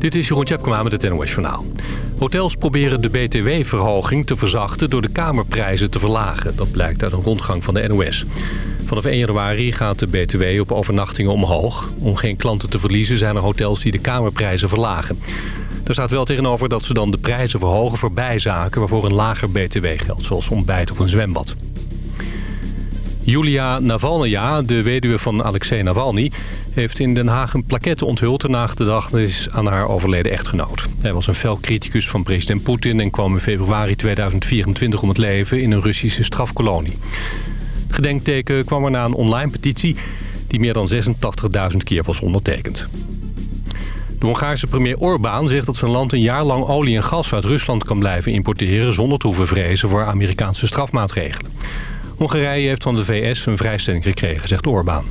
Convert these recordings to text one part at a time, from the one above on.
Dit is Jeroen Tjepkema met het NOS Journaal. Hotels proberen de btw-verhoging te verzachten door de kamerprijzen te verlagen. Dat blijkt uit een rondgang van de NOS. Vanaf 1 januari gaat de btw op overnachtingen omhoog. Om geen klanten te verliezen zijn er hotels die de kamerprijzen verlagen. Er staat wel tegenover dat ze dan de prijzen verhogen voor bijzaken... waarvoor een lager btw geldt, zoals ontbijt op een zwembad. Julia Navalnaya, de weduwe van Alexei Navalny... heeft in Den Haag een plaquette onthuld... ter nagedachtenis aan haar overleden echtgenoot. Hij was een fel criticus van president Poetin... en kwam in februari 2024 om het leven in een Russische strafkolonie. Gedenkteken kwam er na een online petitie... die meer dan 86.000 keer was ondertekend. De Hongaarse premier Orbán zegt dat zijn land een jaar lang olie en gas uit Rusland kan blijven importeren... zonder te hoeven vrezen voor Amerikaanse strafmaatregelen. Hongarije heeft van de VS een vrijstelling gekregen, zegt Orbán.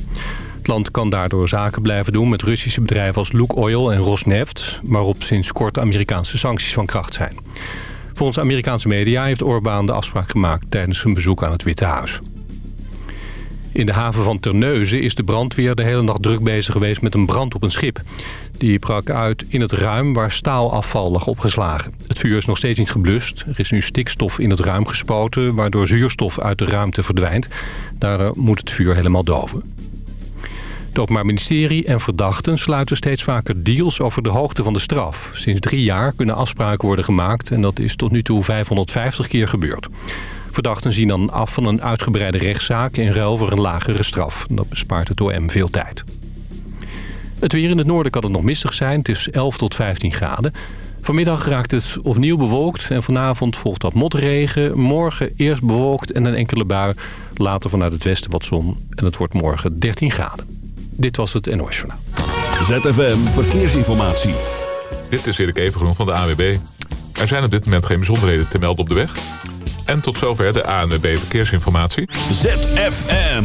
Het land kan daardoor zaken blijven doen met Russische bedrijven als Lukoil en Rosneft... waarop sinds kort Amerikaanse sancties van kracht zijn. Volgens Amerikaanse media heeft Orbán de afspraak gemaakt tijdens zijn bezoek aan het Witte Huis. In de haven van Terneuzen is de brandweer de hele nacht druk bezig geweest met een brand op een schip. Die brak uit in het ruim waar staalafval lag opgeslagen. Het vuur is nog steeds niet geblust. Er is nu stikstof in het ruim gespoten, waardoor zuurstof uit de ruimte verdwijnt. Daardoor moet het vuur helemaal doven. Het Openbaar Ministerie en verdachten sluiten steeds vaker deals over de hoogte van de straf. Sinds drie jaar kunnen afspraken worden gemaakt en dat is tot nu toe 550 keer gebeurd. Verdachten zien dan af van een uitgebreide rechtszaak in ruil voor een lagere straf. Dat bespaart het OM veel tijd. Het weer in het noorden kan het nog mistig zijn. Het is 11 tot 15 graden. Vanmiddag raakt het opnieuw bewolkt en vanavond volgt wat motregen. Morgen eerst bewolkt en een enkele bui. Later vanuit het westen wat zon en het wordt morgen 13 graden. Dit was het NOS Journaal. ZFM Verkeersinformatie. Dit is Erik Evengroen van de AWB. Er zijn op dit moment geen bijzonderheden te melden op de weg. En tot zover de ANWB Verkeersinformatie. ZFM.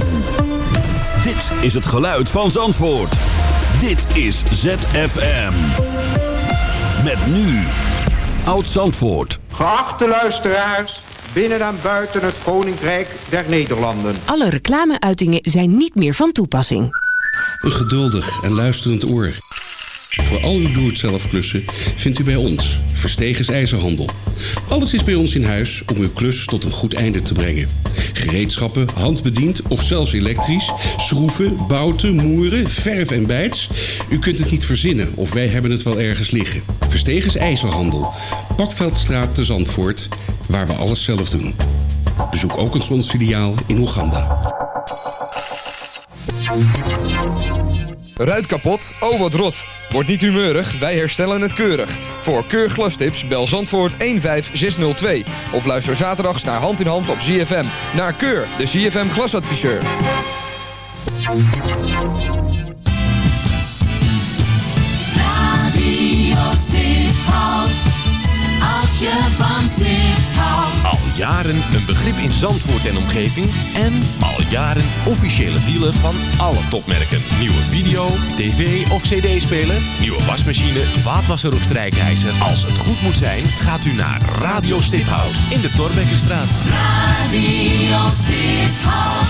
Dit is het geluid van Zandvoort. Dit is ZFM. Met nu. Oud Zandvoort. Geachte luisteraars, binnen en buiten het Koninkrijk der Nederlanden. Alle reclameuitingen zijn niet meer van toepassing. Een geduldig en luisterend oor. Voor al uw doe-het-zelf klussen vindt u bij ons Verstegens IJzerhandel. Alles is bij ons in huis om uw klus tot een goed einde te brengen. Gereedschappen, handbediend of zelfs elektrisch, schroeven, bouten, moeren, verf en bijts. U kunt het niet verzinnen of wij hebben het wel ergens liggen. Verstegens IJzerhandel. Bakveldstraat te Zandvoort, waar we alles zelf doen. Bezoek ook eens ons filiaal in Oeganda. Ruit kapot? Oh wat rot. Wordt niet humeurig, wij herstellen het keurig. Voor keurglastips bel Zandvoort 15602. Of luister zaterdags naar Hand in Hand op ZFM. Naar Keur, de ZFM glasadviseur. Radio Stiphout. Als je van houdt. Al jaren een begrip in Zandvoort en omgeving. En al jaren officiële dealer van alle topmerken. Nieuwe video, tv of cd-speler. Nieuwe wasmachine, vaatwasser of strijkijzer. Als het goed moet zijn, gaat u naar Radio Stiphout in de Torbekkenstraat. Radio Stiphout.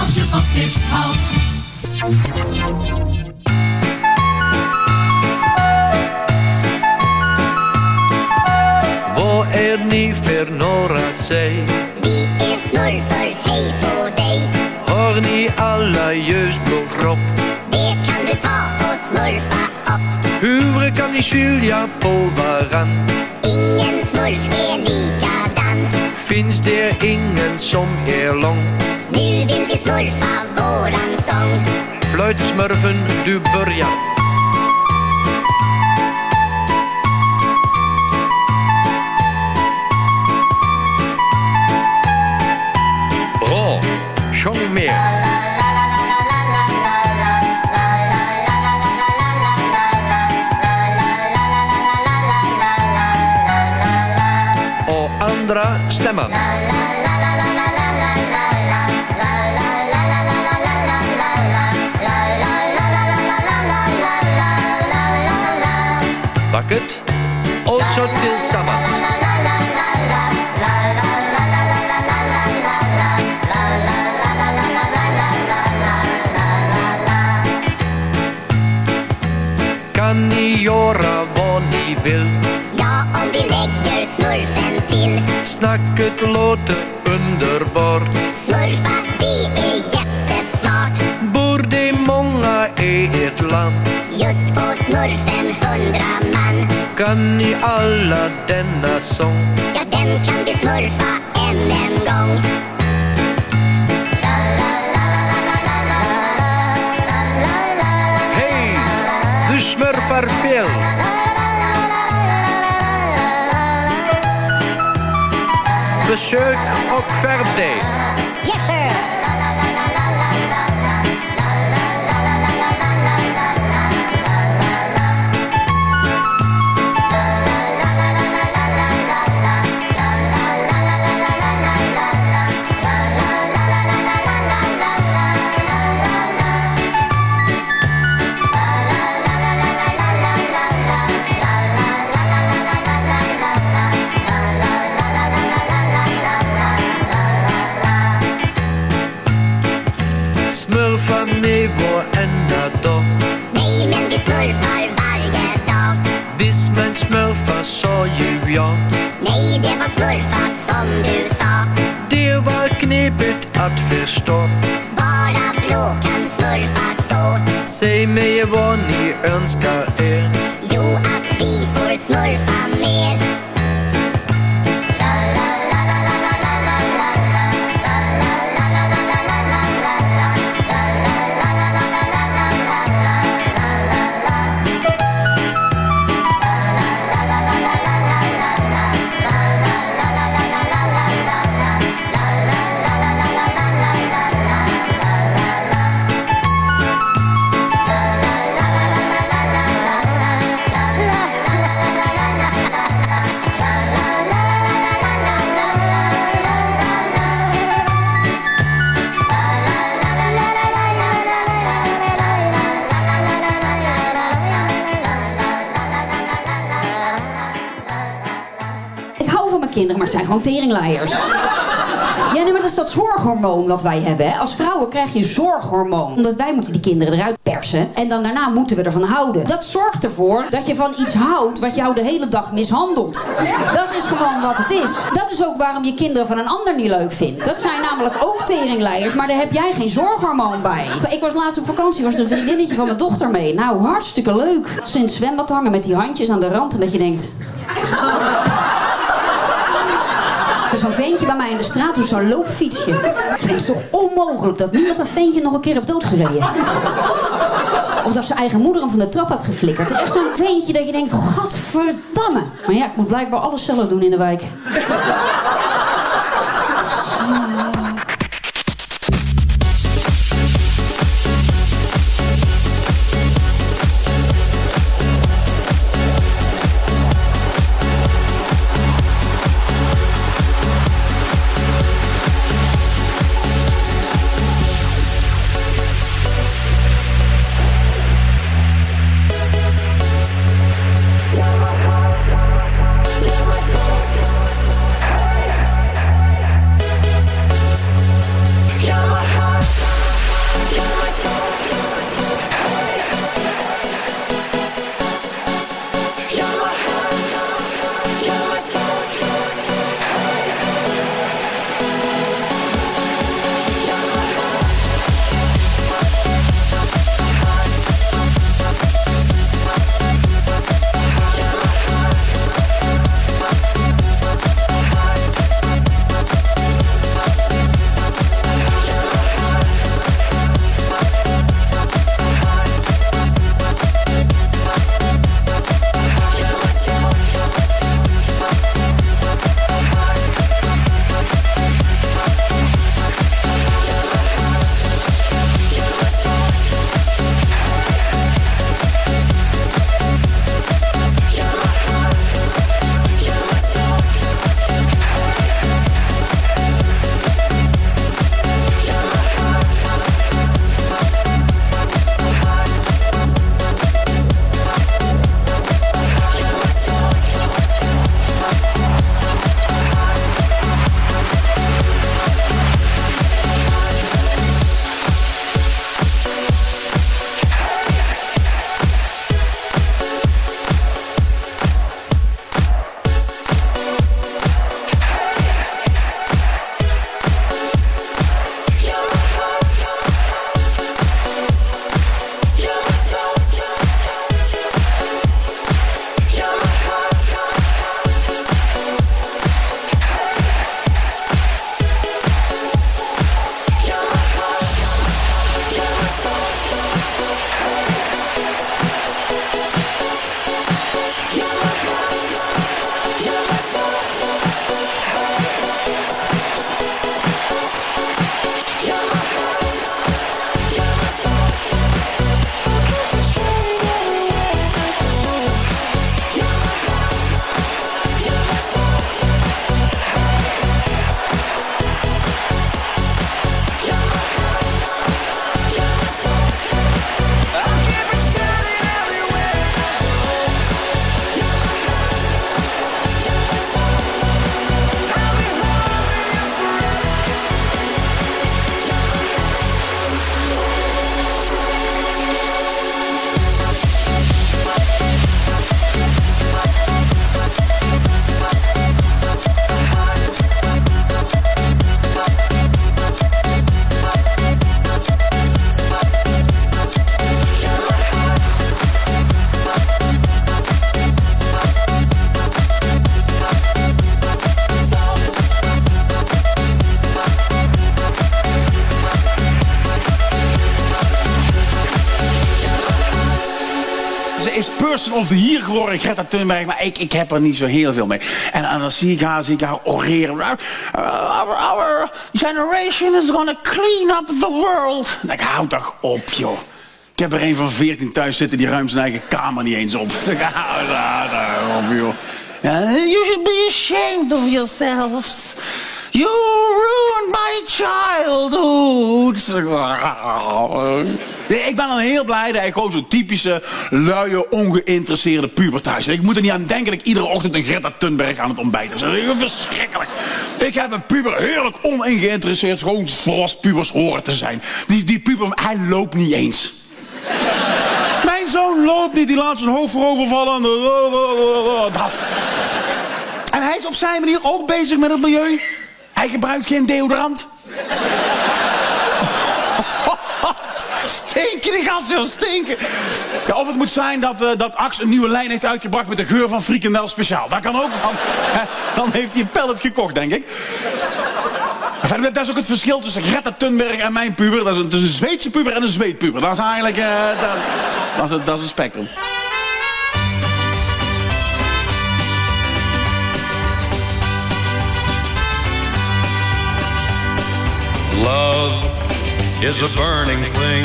Als je van Stips houdt. Vad är ni för några, säg? Vi är smurfar, hej på dig. Har ni alla ljusblå kropp? Det kan du ta och smurfa upp. Hur kan ni skilja på varann? Ingen smurf är likadan. Finns det ingen som är lång? Nu vill vi smurfa våran sång. Flöjtsmurfen, du börjar. Sjung mer. Och andra stämman. Vackert. Och så tillsammans. Snacket låter underbart. Smurfa, det är jättesmart. Bor de många i ett land? Just på smurfen hundra man. Kan ni alla denna sång? Ja, den kan vi smurfa än en gång. Och skärp dig! Yes sky Ja, nee, maar dat is dat zorghormoon wat wij hebben. Hè. Als vrouwen krijg je zorghormoon. Omdat wij moeten die kinderen eruit persen. En dan daarna moeten we ervan houden. Dat zorgt ervoor dat je van iets houdt wat jou de hele dag mishandelt. Dat is gewoon wat het is. Dat is ook waarom je kinderen van een ander niet leuk vindt. Dat zijn namelijk ook teringleiers, maar daar heb jij geen zorghormoon bij. Ik was laatst op vakantie, was er een vriendinnetje van mijn dochter mee. Nou, hartstikke leuk. Ze in zwembad hangen met die handjes aan de rand. En dat je denkt... Veentje bij mij in de straat, doet zo'n loopfietsje. Ik is toch onmogelijk dat niemand dat veentje nog een keer heeft doodgereden. Of dat zijn eigen moeder hem van de trap heeft geflikkerd. Echt zo'n veentje dat je denkt, gadverdamme. Maar ja, ik moet blijkbaar alles zelf doen in de wijk. Person of Year geworden, Greta Thunberg. Maar ik, ik heb er niet zo heel veel mee. En, en dan zie ik haar, zie ik haar oreren. Our, our, generation is gonna clean up the world. Denk ik, houd toch op, joh. Ik heb er een van 14 thuis zitten, die ruimt zijn eigen kamer niet eens op. Ik, hou daar op, joh. You should be ashamed of yourselves. You ruined my childhood. Ik ben dan heel blij dat ik gewoon zo'n typische, luie, ongeïnteresseerde puber thuis. Ik moet er niet aan denken dat ik iedere ochtend een Greta Thunberg aan het ontbijt heb. Dat is verschrikkelijk. Ik heb een puber heerlijk ongeïnteresseerd, gewoon frostpubers horen te zijn. Die, die puber, hij loopt niet eens. Mijn zoon loopt niet, die laat zijn hoofd voorover vallen. En de- Dat. En hij is op zijn manier ook bezig met het milieu. Hij gebruikt geen deodorant. Stinken die gasten, joh, stinken. Ja, of het moet zijn dat, eh, dat Ax een nieuwe lijn heeft uitgebracht met de geur van frikandel speciaal. Dat kan ook. Dan, dan heeft hij een pallet gekocht, denk ik. Enfin, dat is ook het verschil tussen Greta Thunberg en mijn puber. Dat is een, is een Zweedse puber en een Zweedpuber. Dat is eigenlijk eh, dat, is, het- dat is een spectrum. Love is a burning thing,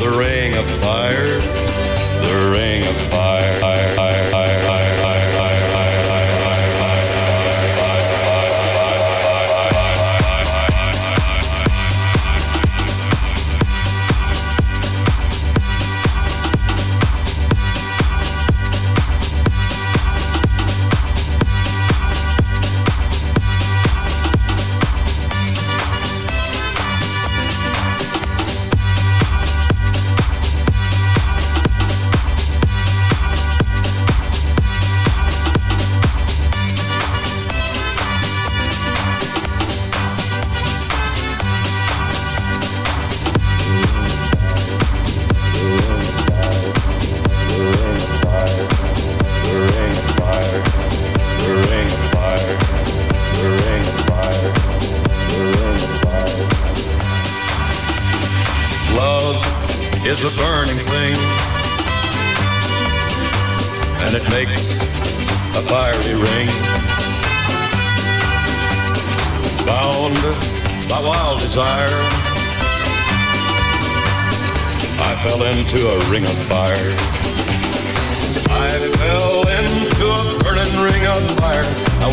The ring of fire, the ring of fire.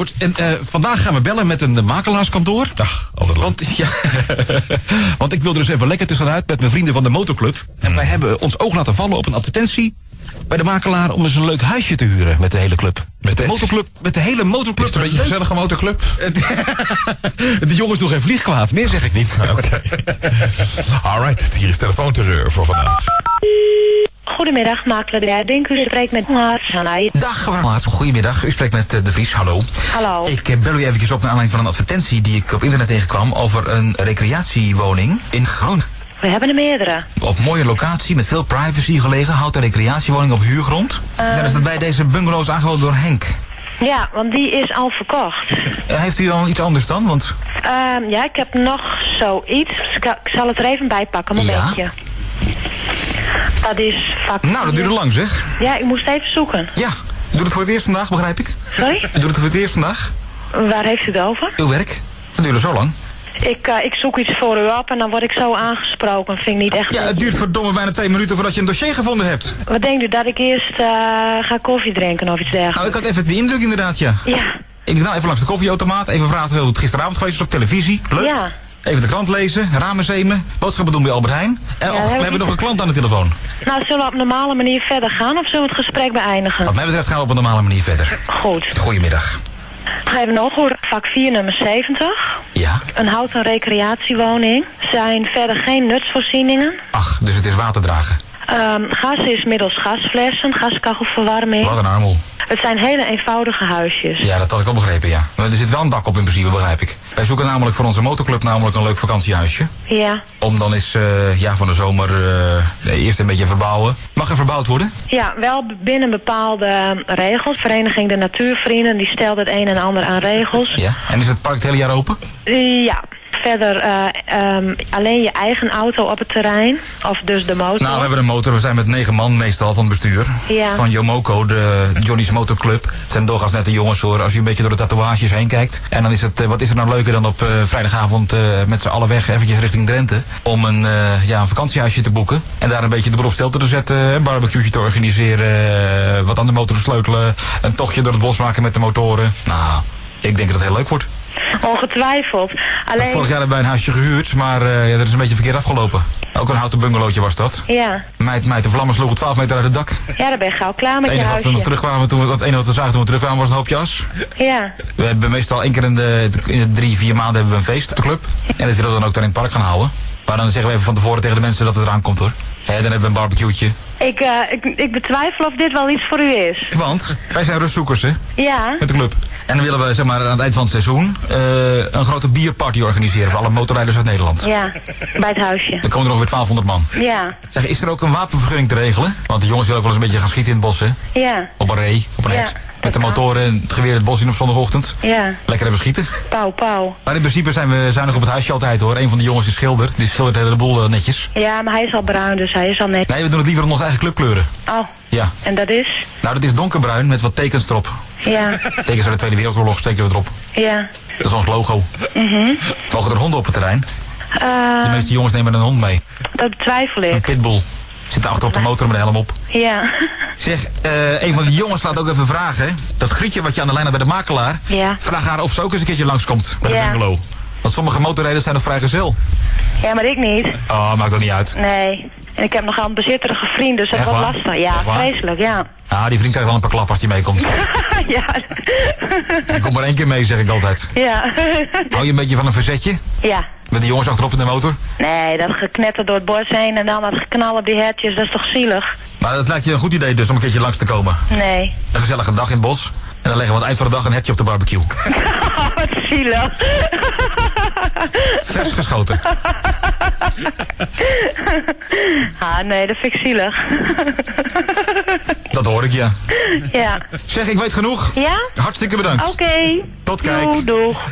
Robert. En eh, vandaag gaan we bellen met een makelaarskantoor. Dag, altijd want, ja, want ik wil er dus even lekker tussenuit met mijn vrienden van de motorclub. En wij hebben ons oog laten vallen op een advertentie bij de makelaar om eens een leuk huisje te huren met de hele club. Met de motorclub, met de hele motorclub. Is het een beetje een gezellige motorclub? de jongens doen geen vliegkwaad, meer zeg ik niet. Oké. Alright, hier is telefoonterreur voor vandaag. Goedemiddag, makelaar de Dink. U spreekt met Hanai. Dag, Maat. Goedemiddag. U spreekt met eh, De Vries. Hallo. Hallo. Ik eh, bel u eventjes op naar aanleiding van een advertentie die ik op internet tegenkwam over een recreatiewoning in Groningen. We hebben er meerdere. Op mooie locatie met veel privacy gelegen, houten recreatiewoning op huurgrond. Eh. Daar is het bij deze bungalows aangeboden door Henk. Ja, want die is al verkocht. Heeft u al iets anders dan? Want Ehm, ja, ik heb nog zoiets. Ik ik zal het er even bij pakken, een Ja. Dat is vak... Nou, dat duurde lang zeg. Ja, ik moest even zoeken. Ja, u doet het voor het eerst vandaag, begrijp ik. Sorry? U doet het voor het eerst vandaag. Waar heeft u het over? Uw werk. Dat duurde zo lang. Ik, eh, ik zoek iets voor u op en dan word ik zo aangesproken. Vind ik niet echt... Ja, het duurt verdomme bijna twee minuten voordat je een dossier gevonden hebt. Wat denkt u, dat ik eerst eh, ga koffie drinken of iets dergelijks? Nou, ik had even die indruk inderdaad, ja. Ja. Ik ga even langs de koffieautomaat, even vragen hoe het gisteravond geweest is op televisie. Leuk. Ja. Even de krant lezen, ramen zemen, boodschappen doen bij Albert Heijn. En Ja, och, heb we hebben nog een klant aan de telefoon. Nou, zullen we op normale manier verder gaan of zullen we het gesprek beëindigen? Wat mij betreft gaan we op een normale manier verder. Goed. Goedemiddag. Even nog hoor, vak 4 nummer 70. Ja. Een houten recreatiewoning. Zijn verder geen nutsvoorzieningen. Ach, dus het is waterdragen. Ehm, gas is middels gasflessen, gaskachelverwarming. Wat een armel. Het zijn hele eenvoudige huisjes. Ja, dat had ik al begrepen, ja. Maar er zit wel een dak op in principe, begrijp ik. Wij zoeken namelijk voor onze motorclub namelijk een leuk vakantiehuisje. Ja. Om dan eens, eh, ja, van de zomer eh, nee, eerst een beetje verbouwen. Mag er verbouwd worden? Ja, wel binnen bepaalde regels. Vereniging de Natuurvrienden, die stelt het een en ander aan regels. Ja. En is het park het hele jaar open? Ja. Verder eh, ehm, alleen je eigen auto op het terrein. Of dus de motor. Nou, we hebben een motor. We zijn met negen man meestal van het bestuur. Ja. Van Yomoco, de Johnny's Motorclub. Het zijn doorgaans net de jongens hoor. Als je een beetje door de tatoeages heen kijkt. En dan is het, eh, wat is er nou leuker dan op eh, vrijdagavond met z'n allen weg eventjes richting Drenthe. Om een, ja, een vakantiehuisje te boeken. En daar een beetje de boel op stel te zetten. Een barbecueetje te organiseren. wat aan de motor te sleutelen. Een tochtje door het bos maken met de motoren. Nou, ik denk dat het heel leuk wordt. Ongetwijfeld. Alleen... Vorig jaar hebben wij een huisje gehuurd. Maar eh, ja, dat is een beetje verkeerd afgelopen. Ook een houten bungalowtje was dat. Ja. Meid, meid, de vlammen sloegen 12 meter uit het dak. ja, daar ben je gauw klaar met Het je enige wat we huisje. terugkwamen toen we, het enige wat we zagen toen we terugkwamen was een hoopje as. Ja. We hebben meestal één keer in de, in de drie, vier maanden hebben we een feest op de club. En dat willen we dan ook dan in het park gaan houden. Maar dan zeggen we even van tevoren tegen de mensen dat het eraan komt hoor. Hè, dan hebben we een barbecue'tje. Ik, eh, ik, ik betwijfel of dit wel iets voor u is. Want wij zijn rustzoekers hè, Ja. met de club. En dan willen we zeg maar, aan het eind van het seizoen eh, een grote bierparty organiseren voor alle motorrijders uit Nederland. Ja. Bij het huisje. Dan komen er ongeveer 1200 man. Ja. Zeg, is er ook een wapenvergunning te regelen? Want de jongens willen ook wel eens een beetje gaan schieten in het bos hè. Ja. Op een ree, op een Ja, hert. Met de motoren en het geweer het bos in op zondagochtend. Ja. Lekker even schieten. Pauw, pauw. Maar in principe zijn we zuinig op het huisje altijd hoor. Een van de jongens is schilder. Die schildert de hele boel eh, netjes. Ja, maar hij is al bruin, dus hij is al net. Nee, we doen het liever in onze eigen clubkleuren. Oh, Ja. en dat is? Nou, dat is donkerbruin met wat tekens erop. Ja. Tekens uit de Tweede Wereldoorlog steken we erop. Ja. Dat is ons logo. Mhm. Mogen er honden op het terrein? Eh, De meeste jongens nemen een hond mee. dat betwijfel Een ik. pitbull. Zit achter op de motor met een helm op. Ja. Zeg, eh, een van die jongens laat ook even vragen. Dat Grietje wat je aan de lijn hebt bij de makelaar. Ja. Vraag haar of ze ook eens een keertje langskomt bij de Ja. bungalow. Want sommige motorrijders zijn nog vrijgezel. Ja, maar ik niet. Oh, maakt dat niet uit. Nee. En ik heb nogal een bezitterige vriend, dus dat wordt waar? lastig. Ja, vreselijk, ja. Ah, die vriend krijgt wel een paar klappen als die meekomt. ja. Die komt maar één keer mee, zeg ik altijd. ja. Hou je een beetje van een verzetje? ja. Met de jongens achterop in de motor? Nee, dat geknetter door het bos heen en dan dat geknal op die hertjes, dat is toch zielig? Maar het lijkt je een goed idee dus om een keertje langs te komen. Nee. Een gezellige dag in het bos. En dan leggen we aan het eind van de dag een hertje op de barbecue. Wat zielig. Vers geschoten. ah, nee, dat vind ik zielig. Dat hoor ik, ja. ja. Zeg, ik weet genoeg. Ja? Hartstikke bedankt. Oké. Tot kijk. Doeg, doeg.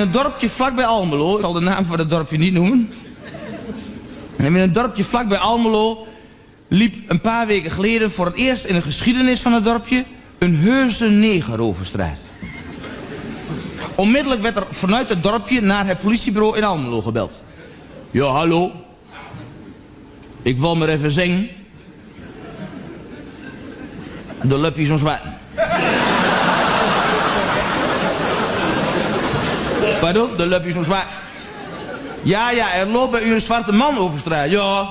Een dorpje vlakbij Almelo, ik zal de naam van het dorpje niet noemen. En in een dorpje vlakbij Almelo liep een paar weken geleden voor het eerst in de geschiedenis van het dorpje een heuse neger over. Onmiddellijk werd er vanuit het dorpje naar het politiebureau in Almelo gebeld. Ja, hallo. Ik wil maar even zingen. De lupje zo'n zwart. Pardon? De lupje zo'n zwart. Ja, ja, er loopt bij u een zwarte man over straat. Ja.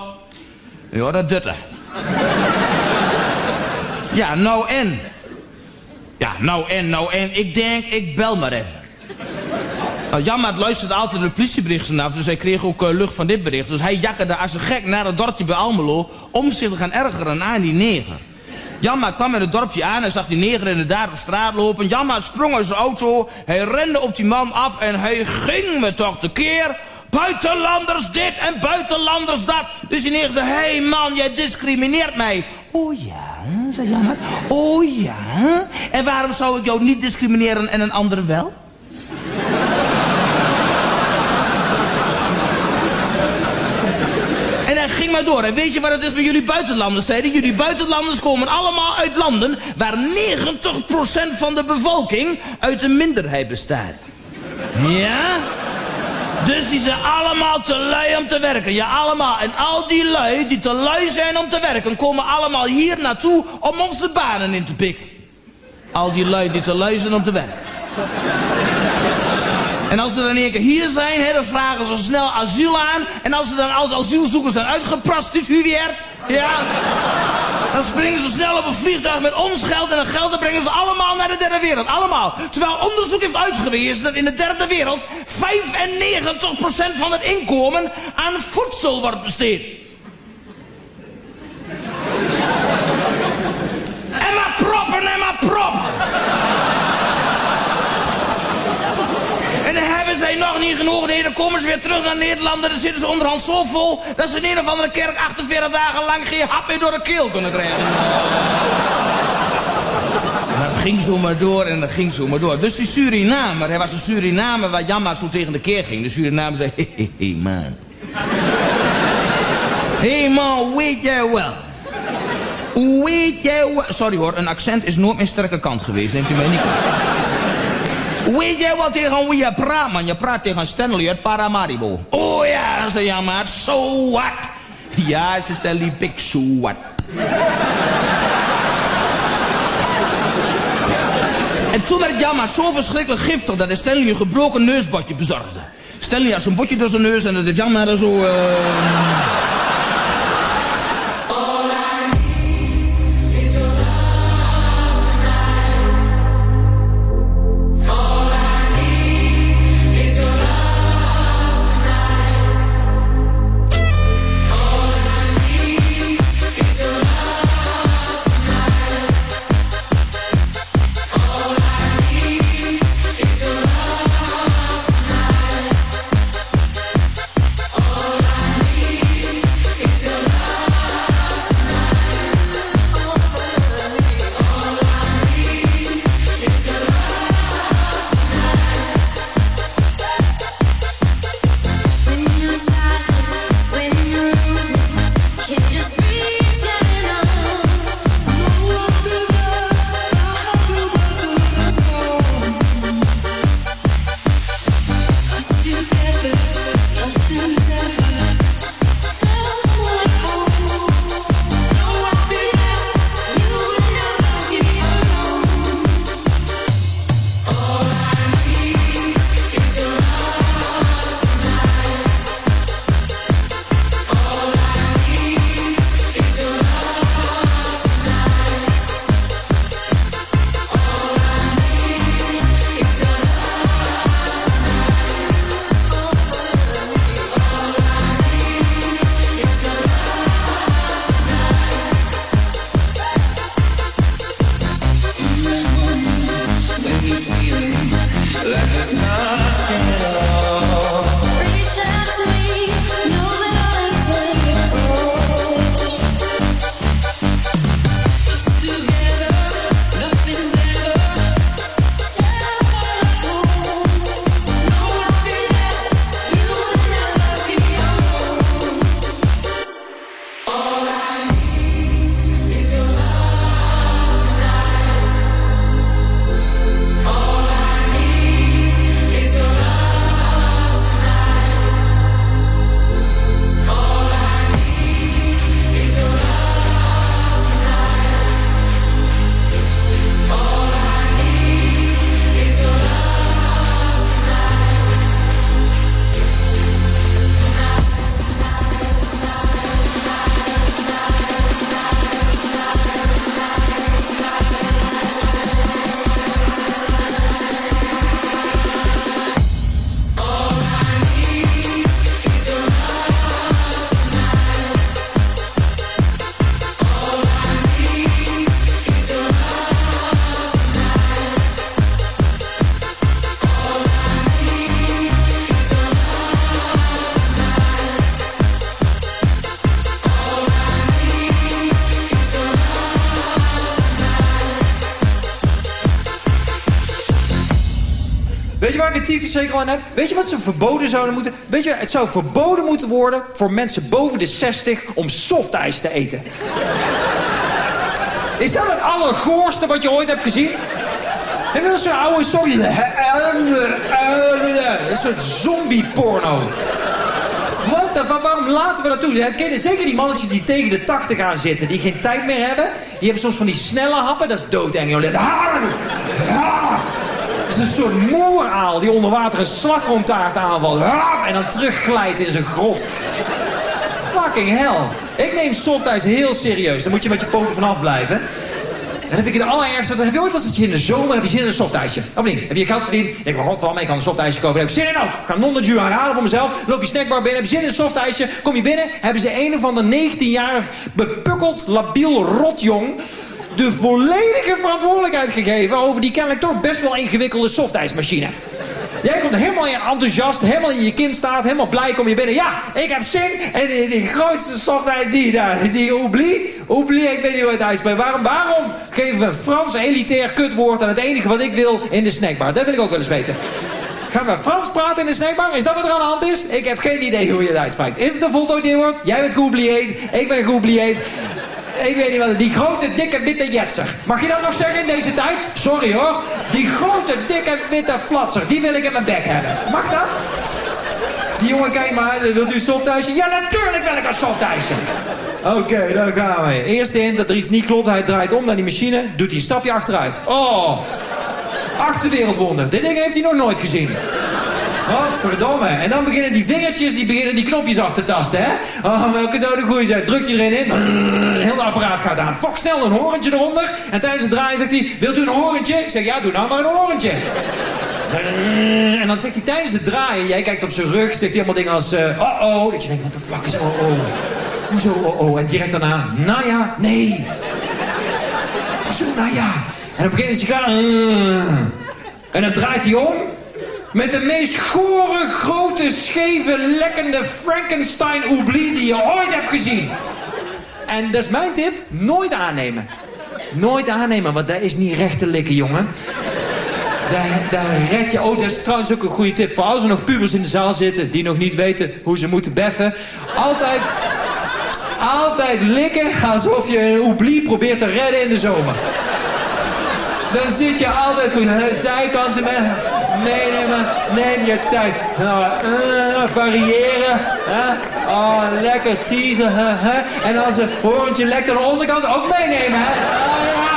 Ja, dat doet er. Ja, nou en? Ja, nou en, nou en. Ik denk, ik bel maar even. Nou, Jammer luisterde altijd de politieberichten af, dus hij kreeg ook eh, lucht van dit bericht. Dus hij jakkerde als een gek naar het dorpje bij Almelo om zich te gaan ergeren aan die neger. Janma kwam in het dorpje aan en zag die neger inderdaad op straat lopen. Janma sprong uit zijn auto, hij rende op die man af en hij ging me toch tekeer. Buitenlanders dit en buitenlanders dat. Dus die neger zei, hey man, jij discrimineert mij. Oh ja, zei Janma. Oh ja, en waarom zou ik jou niet discrimineren en een ander wel? Maar door. En weet je wat het is met jullie buitenlanders zeiden? Jullie buitenlanders komen allemaal uit landen waar 90% van de bevolking uit een minderheid bestaat. Ja? Dus die zijn allemaal te lui om te werken. Ja, allemaal. En al die lui die te lui zijn om te werken... komen allemaal hier naartoe om ons de banen in te pikken. Al die lui die te lui zijn om te werken. En als ze dan in één keer hier zijn, dan vragen ze snel asiel aan. En als ze dan als asielzoekers zijn uitgeprostitueerd, ja, dan springen ze snel op een vliegtuig met ons geld. En dat geld brengen ze allemaal naar de derde wereld. Allemaal. Terwijl onderzoek heeft uitgewezen dat in de derde wereld 95% van het inkomen aan voedsel wordt besteed. En maar proppen, en maar proppen. En dan hebben zij nog niet genoeg. Nee, dan komen ze weer terug naar Nederland. En dan zitten ze onderhand zo vol... dat ze in een of andere kerk 48 dagen lang geen hap meer door de keel kunnen krijgen. En dat ging zo maar door en dat ging zo maar door. Dus die Surinamer, hij was een Surinamer waar Jamma zo tegen de keer ging. De Surinamer zei, hey, hey, hey man. hey man, weet jij wel. Weet jij wel. Sorry hoor, een accent is nooit mijn sterke kant geweest. Neemt u mij niet Weet jij wat tegen wie je praat, man? Je praat tegen Stanley uit Paramaribo. Oh ja, zei ja, maar so what? Ja, ze Stanley Big, so what? en toen werd Jamma zo verschrikkelijk giftig dat hij Stanley een gebroken neusbotje bezorgde. Stanley had zo'n botje door zijn neus en dat heeft Jamma zo... eh, Weet je wat ze verboden zouden moeten... Weet je, het zou verboden moeten worden voor mensen boven de 60 om softijs te eten. Is dat het allergoorste wat je ooit hebt gezien? Je wel zo'n oude song? Een soort zombie-porno. Wat wa- waarom laten we dat toe? Zeker die mannetjes die tegen de 80 aan zitten, die geen tijd meer hebben. Die hebben soms van die snelle happen, dat is doodeng. joh. Ha! Ha! Dat is een soort moeraal die onder water een slagroomtaart aanvalt. En dan terugglijdt in zijn grot. Fucking hell. Ik neem softijs heel serieus. Daar moet je met je poten vanaf blijven. En dan vind ik het allerergste. Heb je ooit eens dat je in de zomer heb je zin in een softijsje? Of niet? Heb je geld verdiend? Ik denk, god van, ik kan een softijsje kopen. Daar heb ik zin in ook. Ga non-de aanraden voor mezelf. Loop je snackbar binnen. Heb je zin in een softijsje? Kom je binnen. Hebben ze een of ander 19-jarig bepukkeld, labiel rotjong de volledige verantwoordelijkheid gegeven over die kennelijk toch best wel ingewikkelde softijsmachine. Jij komt helemaal enthousiast, helemaal in je kind staat, helemaal blij kom je binnen. Ja, ik heb zin en die, grootste softijs die daar, die oublie, oublie, ik weet niet hoe het uitspreekt. Waarom, waarom geven we Frans elitair kutwoord aan het enige wat ik wil in de snackbar? Dat wil ik ook wel eens weten. Gaan we Frans praten in de snackbar? Is dat wat er aan de hand is? Ik heb geen idee hoe je het uitspreekt. Is het een voltooid woord? Jij bent geoublieerd, ik ben geoublieerd. Ik weet niet wat. Die grote, dikke, witte jetser. Mag je dat nog zeggen in deze tijd? Sorry hoor. Die grote, dikke, witte flatser. Die wil ik in mijn bek hebben. Mag dat? Die jongen, kijk maar. Wilt u een softijsje? Ja, natuurlijk wil ik een softijsje. Oké, dan gaan we. Eerste hint dat er iets niet klopt. Hij draait om naar die machine. Doet hij een stapje achteruit. Oh. Achtste wereldwonder. Dit ding heeft hij nog nooit gezien. Wat verdomme. En dan beginnen die vingertjes, die beginnen die knopjes af te tasten, hè? Oh, welke zou de goeie zijn? Drukt iedereen in. Heel het apparaat gaat aan. Fok snel een horentje eronder. En tijdens het draaien zegt hij, wilt u een horentje? Ik zeg, ja, doe nou maar een horentje. En dan zegt hij tijdens het draaien, jij kijkt op zijn rug, zegt hij allemaal dingen als, eh, oh-oh. Dat je denkt, wat de fuck is oh-oh? Hoezo oh-oh? En direct daarna, nou ja, nee. Hoezo, nou ja? En dan begint hij gaan. En dan draait hij om. Met de meest gore, grote, scheve, lekkende Frankenstein oublie die je ooit hebt gezien. En dat is mijn tip. Nooit aannemen. Nooit aannemen, want dat is niet recht te likken, jongen. Daar, daar red je... Oh, dat is trouwens ook een goede tip. Voor als er nog pubers in de zaal zitten... die nog niet weten hoe ze moeten beffen. Altijd... Altijd likken alsof je een oublie probeert te redden in de zomer. Dan zit je altijd goed zijkanten meenemen. Neem je tijd. Nou, eh, variëren. Oh, lekker teasen. En als het hoorntje lekt aan de onderkant, ook meenemen. Hè? Oh, ja.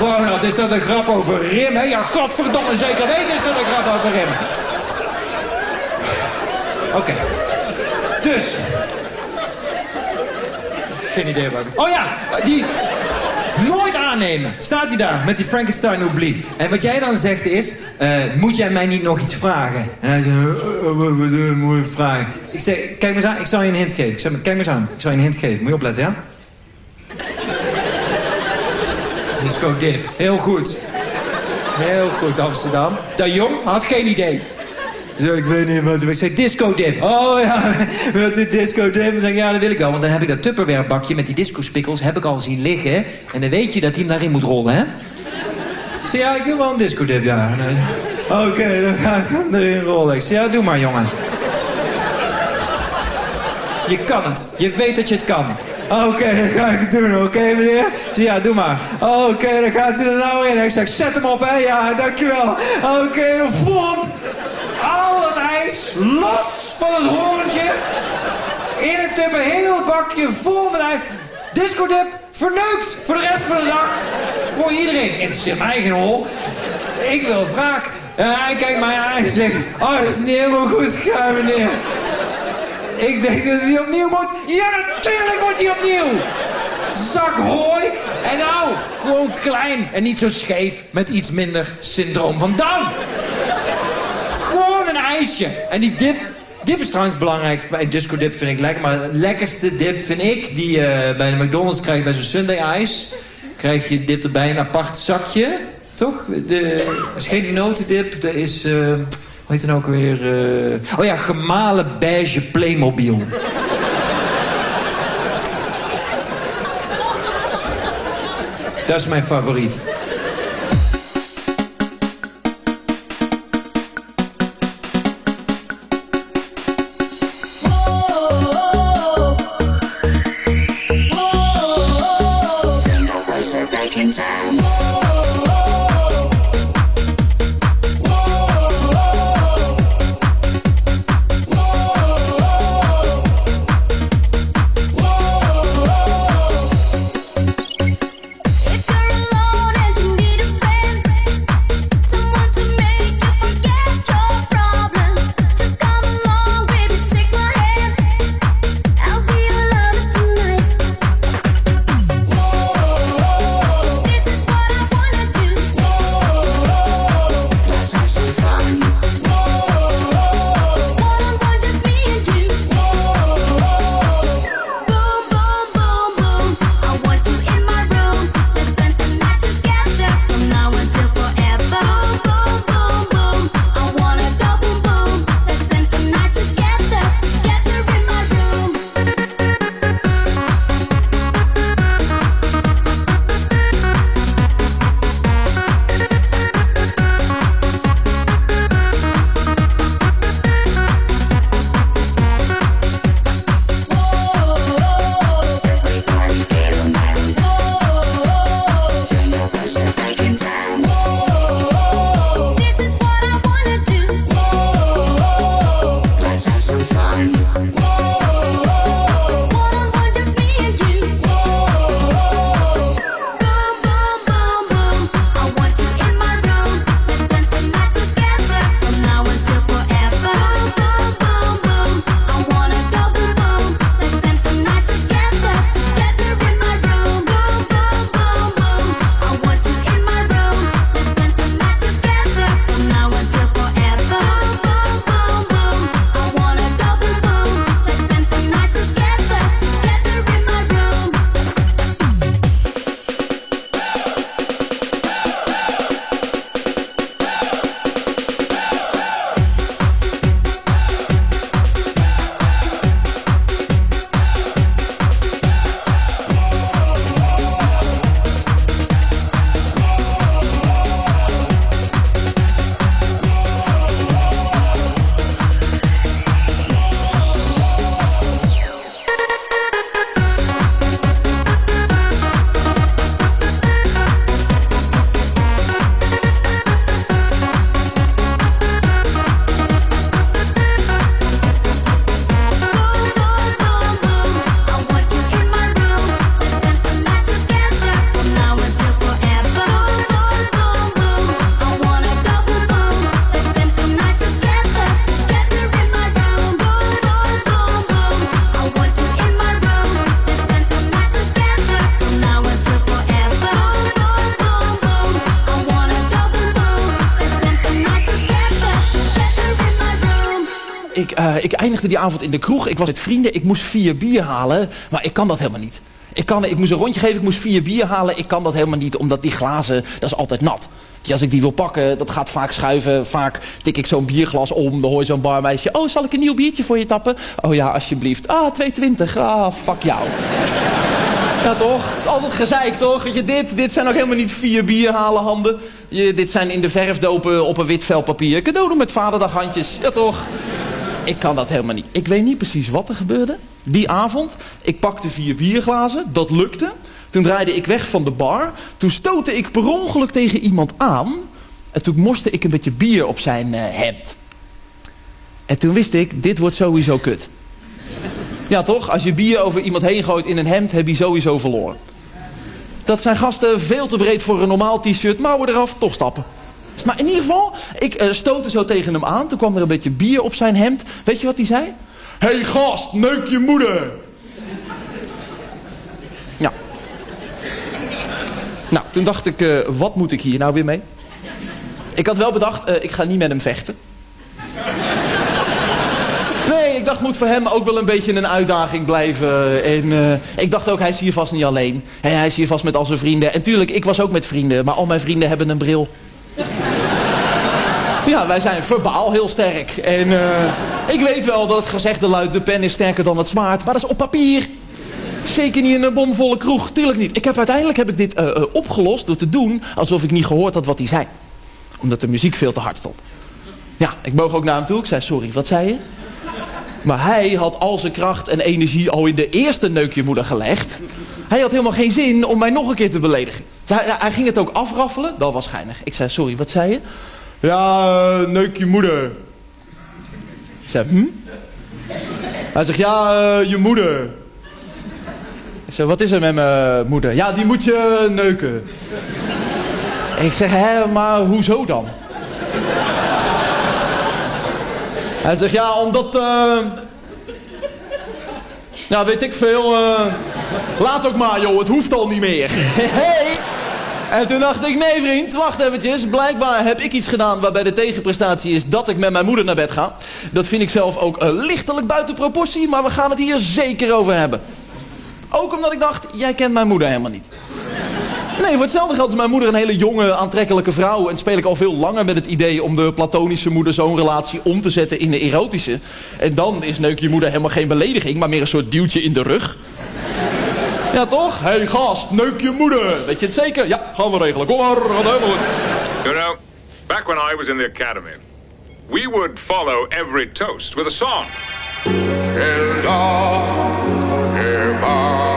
Ronald, is dat een grap over rim? Hè? Ja, godverdomme, zeker weten is dat een grap over rim. Oké. Dus. Geen idee wat. Oh ja, die. Nooit Staat hij daar met die Frankenstein oublie. En wat jij dan zegt is, eh, moet jij mij niet nog iets vragen? En hij zegt, uh, moet ik vragen? Ik zeg, kijk maar eens aan, ik zal je een hint geven. Ik kijk maar eens aan, ik zal je een hint geven. Moet je opletten, ja? Disco dip. Heel goed. Heel goed, Amsterdam. Dat jong had geen idee. Ja, ik weet niet wat. Ik zei disco dip. Oh ja, wat een disco dip. Ik zeg, ja, dat wil ik wel. Want dan heb ik dat Tupperware bakje met die disco spikkels heb ik al zien liggen. En dan weet je dat hij hem daarin moet rollen, hè? Ik zei, ja, ik wil wel een disco dip, ja. Oké, dan ga ik hem erin rollen. Ik zei, ja, doe maar, jongen. Je kan het. Je weet dat je het kan. Oké, dan ga ik het doen. Oké, meneer? Ik zei, ja, doe maar. Oké, dan gaat hij er nou in. Ik zeg, zet hem op, hè? Ja, dankjewel. Oké, dan vlom. Het ijs los van het hoorntje. In het tub, heel bakje vol met ijs. Disco dip verneukt voor de rest van de dag. Voor iedereen. Interesseert mij geen hol. Ik wil wraak. En hij kijkt mij aan en zegt... Oh, dat is niet helemaal goed gegaan, meneer. Ik denk dat hij opnieuw moet. Ja, natuurlijk moet hij opnieuw. Zak hooi. En nou, gewoon klein en niet zo scheef. Met iets minder syndroom van Down. Een ijsje. En die dip... Dip is trouwens belangrijk. Bij disco dip vind ik lekker. Maar het lekkerste dip vind ik... die je bij de McDonald's krijgt bij zo'n Sunday Ice. Krijg je dip erbij een apart zakje. Toch? De, is geen notendip. Dat is... eh, hoe heet het nou ook weer? eh, oh ja, gemalen beige Playmobil. Dat is mijn favoriet. Ik, eindigde die avond in de kroeg. Ik was met vrienden. Ik moest vier bier halen. Maar ik kan dat helemaal niet. Ik, kan, ik moest een rondje geven. Ik moest vier bier halen. Ik kan dat helemaal niet. Omdat die glazen, dat is altijd nat. Als ik die wil pakken, dat gaat vaak schuiven. Vaak tik ik zo'n bierglas om. Dan hoor je zo'n barmeisje. Oh, zal ik een nieuw biertje voor je tappen? Oh ja, alsjeblieft. Ah, 2,20. Ah, fuck jou. Ja, toch? Altijd gezeik, toch? Je, dit, dit zijn ook helemaal niet vier bierhalen handen. Je, dit zijn in de verf dopen op een wit vel papier. Cadeau doen met vaderdaghandjes. Ja, toch? Ik kan dat helemaal niet. Ik weet niet precies wat er gebeurde. Die avond, ik pakte vier bierglazen. Dat lukte. Toen draaide ik weg van de bar. Toen stootte ik per ongeluk tegen iemand aan. En toen morste ik een beetje bier op zijn eh, hemd. En toen wist ik, dit wordt sowieso kut. Ja, toch? Als je bier over iemand heen gooit in een hemd, heb je sowieso verloren. Dat zijn gasten veel te breed voor een normaal t-shirt. Mouwen eraf, toch stappen. Maar in ieder geval, ik eh, stootte zo tegen hem aan. Toen kwam er een beetje bier op zijn hemd. Weet je wat hij zei? Hé hey gast, neuk je moeder. Ja. Nou, toen dacht ik, eh, wat moet ik hier nou weer mee? Ik had wel bedacht, eh, ik ga niet met hem vechten. Nee, ik dacht, moet voor hem ook wel een beetje een uitdaging blijven. En ik dacht ook, hij is hier vast niet alleen. Hij is hier vast met al zijn vrienden. En tuurlijk, ik was ook met vrienden. Maar al mijn vrienden hebben een bril. Ja, wij zijn verbaal heel sterk. En eh, ik weet wel dat het gezegde luidt, de pen is sterker dan het zwaard. Maar dat is op papier. Zeker niet in een bomvolle kroeg. Tuurlijk niet. Ik heb, uiteindelijk heb ik dit eh, eh, opgelost door te doen alsof ik niet gehoord had wat hij zei. Omdat de muziek veel te hard stond. Ja, ik boog ook naar hem toe. Ik zei, sorry, wat zei je? Maar hij had al zijn kracht en energie al in de eerste neukje moeder gelegd. Hij had helemaal geen zin om mij nog een keer te beledigen. Hij, hij ging het ook afraffelen. Dat was schijnig. Ik zei, sorry, wat zei je? Ja, eh, neukje moeder. Ik zei, hm? Hij zegt, ja, eh, je moeder. Ik zei, wat is er met mijn moeder? Ja, die moet je neuken. Ik zeg, hè, maar hoezo dan? Hij zegt, ja, omdat... eh Ja, weet ik veel. eh laat ook maar, joh. Het hoeft al niet meer. hey. En toen dacht ik, nee vriend, wacht eventjes. Blijkbaar heb ik iets gedaan waarbij de tegenprestatie is dat ik met mijn moeder naar bed ga. Dat vind ik zelf ook eh, lichtelijk buiten proportie, maar we gaan het hier zeker over hebben. Ook omdat ik dacht, jij kent mijn moeder helemaal niet. Nee, voor hetzelfde geld is mijn moeder een hele jonge, aantrekkelijke vrouw. En speel ik al veel langer met het idee om de platonische moeder-zoon-relatie om te zetten in de erotische. En dan is neuk je moeder helemaal geen belediging, maar meer een soort duwtje in de rug. Ja, toch? Hé, hey, gast, neuk je moeder. Weet je het zeker? Ja, gaan we regelen. Kom maar, gaat helemaal goed. You know, back when I was in the academy, we would follow every toast with a song. Thank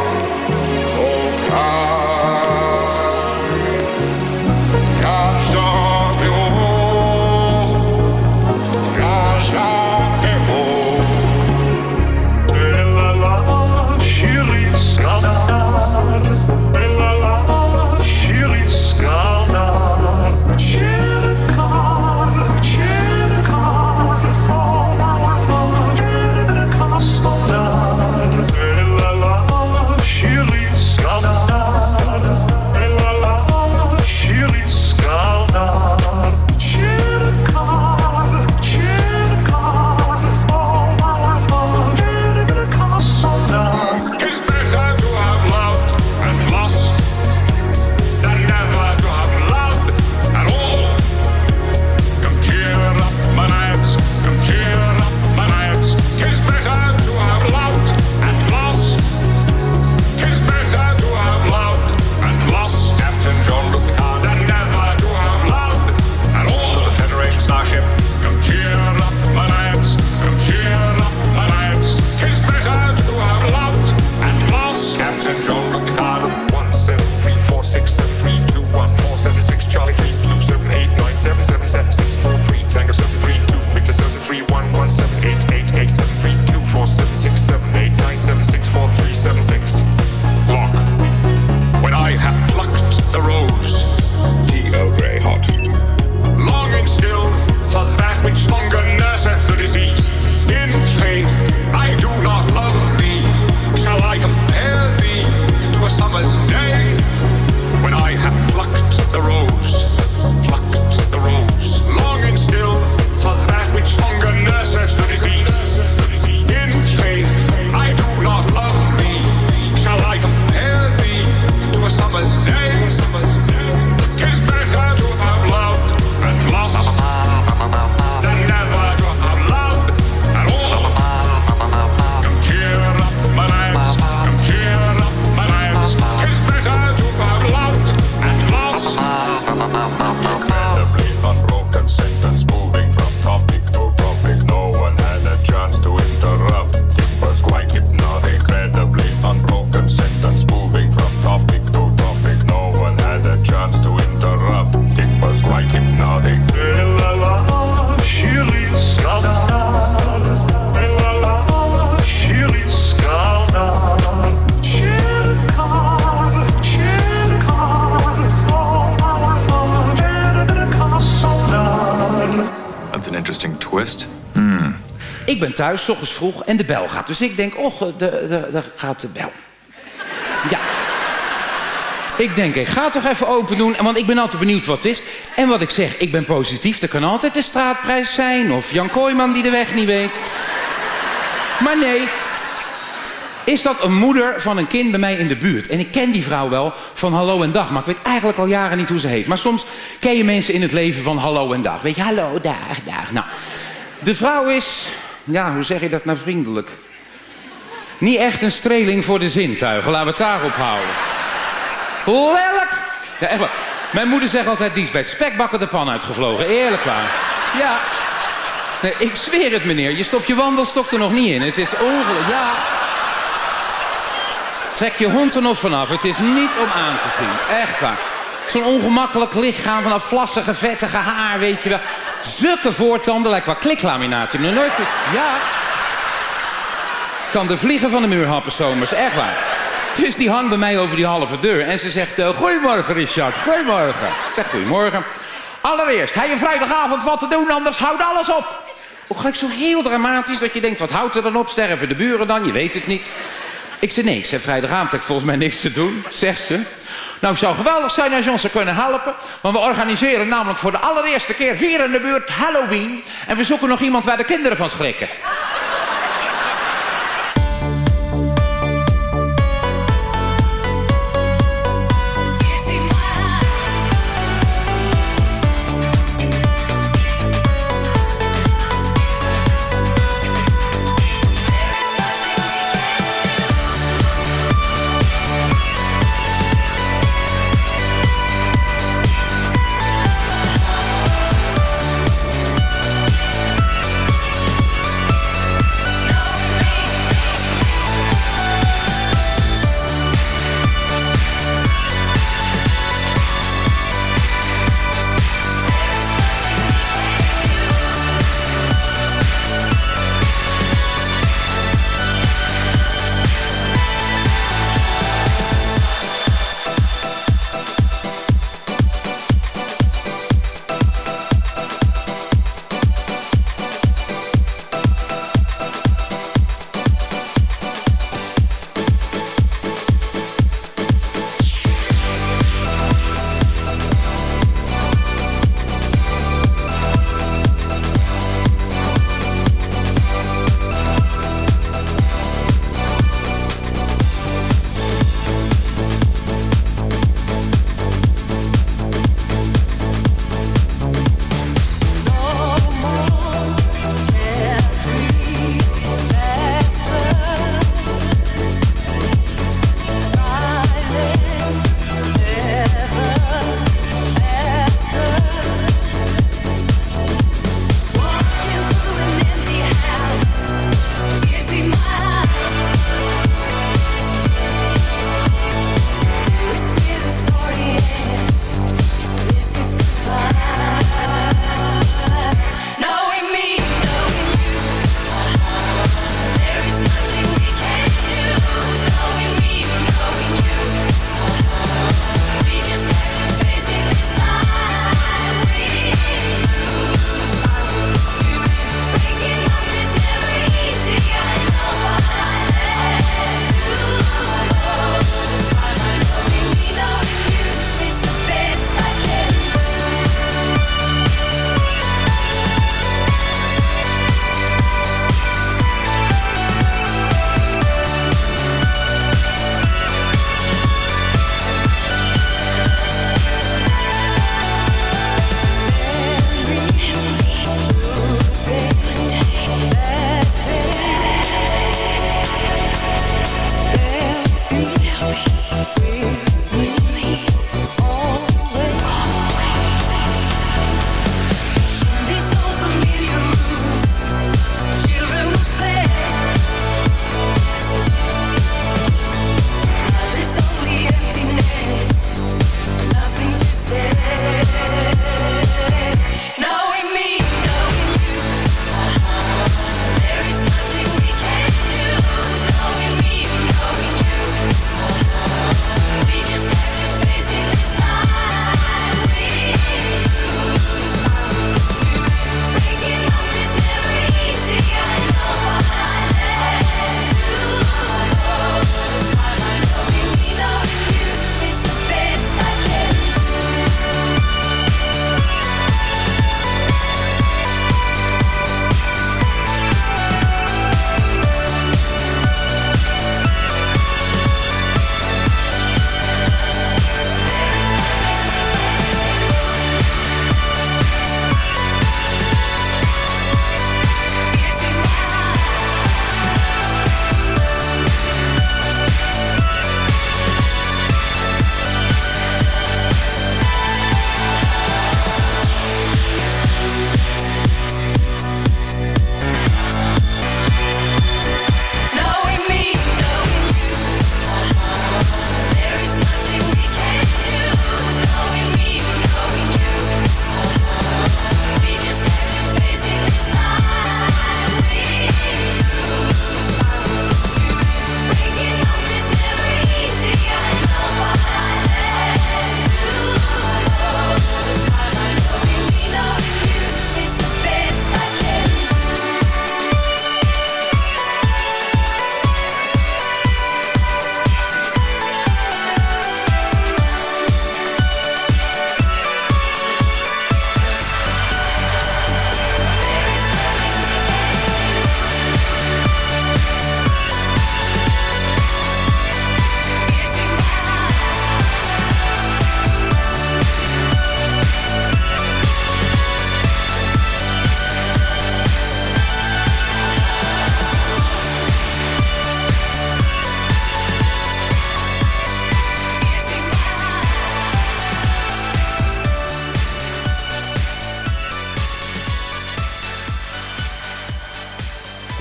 Thuis, s ochtends vroeg, en de bel gaat. Dus ik denk, och, de, de gaat de bel. Ja. Ik denk, ik ga toch even open doen, want ik ben altijd benieuwd wat het is. En wat ik zeg, ik ben positief. Er kan altijd de straatprijs zijn, of Jan Kooijman die de weg niet weet. Maar nee, is dat een moeder van een kind bij mij in de buurt. En ik ken die vrouw wel van hallo en dag, maar ik weet eigenlijk al jaren niet hoe ze heet. Maar soms ken je mensen in het leven van hallo en dag. Weet je, hallo, dag, dag. Nou, de vrouw is, ja, hoe zeg je dat nou vriendelijk? Niet echt een streling voor de zintuigen, laten we het daarop houden. Lelijk! Ja. Mijn moeder zegt altijd, die is bij het spekbakken de pan uitgevlogen. Eerlijk waar. Ja. Nee, ik zweer het, meneer. Je stopt je wandelstok er nog niet in. Het is ongelooflijk. Ja. Trek je hond er nog vanaf. Het is niet om aan te zien. Echt waar. Zo'n ongemakkelijk lichaam van dat vlassige, vettige haar, weet je wel. Zulke voortanden, lijkt wel kliklaminatie. Nog nooit... Ja. Kan de vliegen van de muur happen zomers. Echt waar. Dus die hangt bij mij over die halve deur. En ze zegt, eh, goedemorgen Richard, goedemorgen. Ik zeg, goedemorgen. Allereerst, heb je vrijdagavond wat te doen, anders houdt alles op. Ook gelijk zo heel dramatisch dat je denkt, wat houdt er dan op? Sterven de buren dan? Je weet het niet. Ik zei, nee, ik zeg, vrijdagavond heb ik volgens mij niks te doen, zegt ze. Nou, het zou geweldig zijn als je ons zou kunnen helpen. Want we organiseren namelijk voor de allereerste keer hier in de buurt Halloween. En we zoeken nog iemand waar de kinderen van schrikken.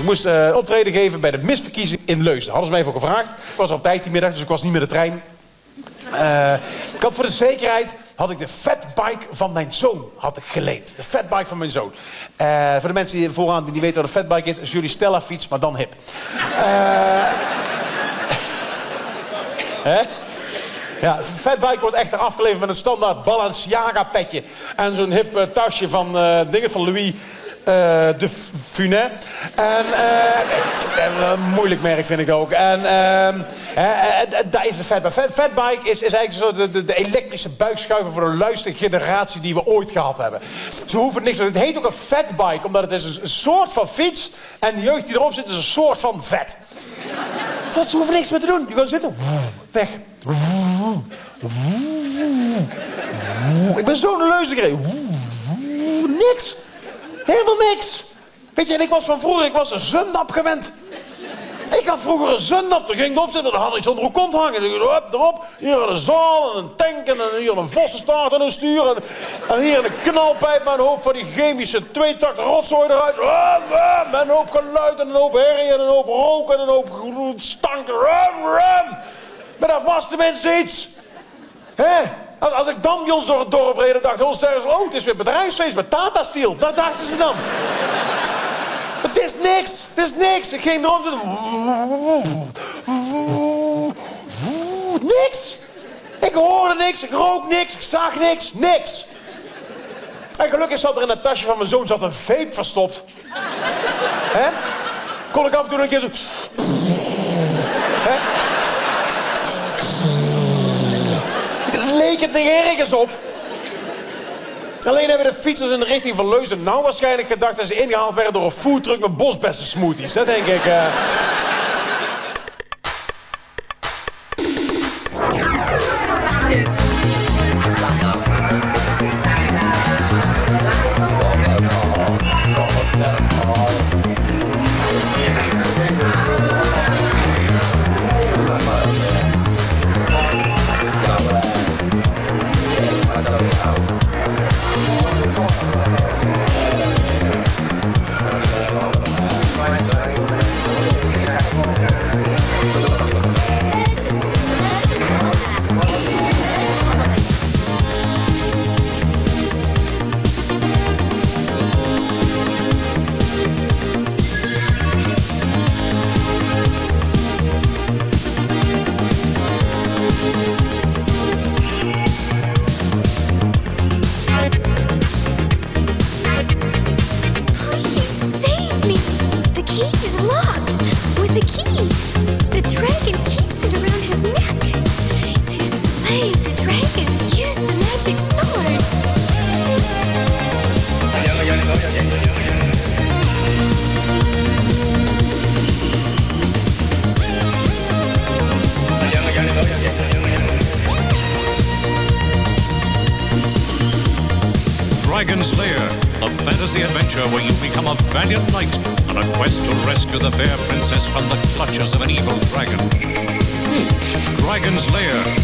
Ik moest eh, optreden geven bij de misverkiezing in Leusden. Hadden ze mij voor gevraagd. Ik was op tijd die middag, dus ik was niet met de trein. Eh, ik had voor de zekerheid had ik de fatbike van mijn zoon had ik geleend. De fatbike van mijn zoon. Eh, voor de mensen die vooraan die niet weten wat een fatbike is, is jullie Stella fiets, maar dan hip. Hè? Ja, fatbike wordt echter afgeleverd met een standaard Balenciaga petje. En zo'n hip tasje van dingen van Louis de Funès. En eh, een moeilijk merk vind ik ook. En ehm, eh, eh, daar is de fatbike. Fat, fatbike is, is eigenlijk zo de, elektrische buikschuiver voor de luiste generatie die we ooit gehad hebben. Ze hoeven niks. Het heet ook een fatbike, omdat het is een, een soort van fiets. En de jeugd die erop zit is een soort van vet. Want ze hoeven niks meer te doen. Je kan zitten. Weg. Ik ben zo'n leuze gereden. Niks. Helemaal niks. Weet je, en ik was van vroeger, ik was een zundap gewend. Ik had vroeger een zundap, dan ging ik opzitten, dan had ik mijn kont hangen. Dan erop, hier een zaal en een tank en een- hier een vossenstaart en een stuur. En, en hier een knalpijp met een hoop van die chemische tweetakt rotzooi eruit. Met een hoop geluid en een hoop herrie en een hoop rook en een hoop stank. Ram, ram. Maar dat was tenminste iets. Hè? Als, ik dan bij ons door het dorp reed, dacht heel oh, het is weer bedrijfsfeest met Tata Steel. Dat dachten ze dan. Het is niks, het is niks. Ik ging erop zitten. Niks. Ik hoorde niks, ik rook niks, ik zag niks, niks. En gelukkig zat er in dat tasje van mijn zoon zat een vape verstopt. Hè? Kon ik af en toe een keer zo... het nergens op. Alleen hebben de fietsers in de richting van Leuzen nou waarschijnlijk gedacht... dat ze ingehaald werden door een foodtruck met bosbessen smoothies. Dat denk ik. eh. Dragon's Lair.